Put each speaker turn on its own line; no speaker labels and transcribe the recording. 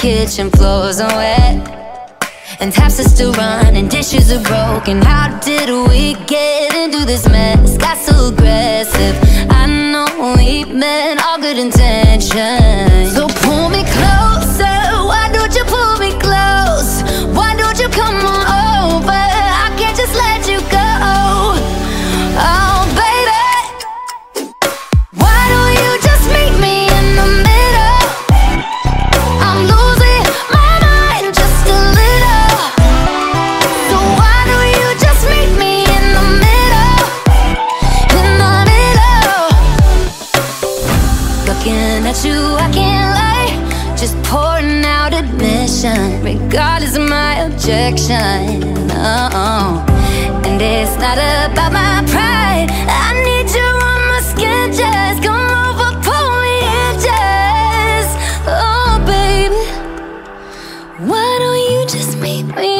Kitchen. Floors are wet. And taps are still running, dishes are broken. How did we get into this mess? Got so aggressive. I know we meant all good intentions. So pull me closer. Why don't you pull me close? Why don't you come on Looking at you, I can't lie. Just pouring out admission, regardless of my objection. Oh, and it's not about my pride. I need you on my skin, just come over, pull me in, just. Oh, baby. Why don't you just meet me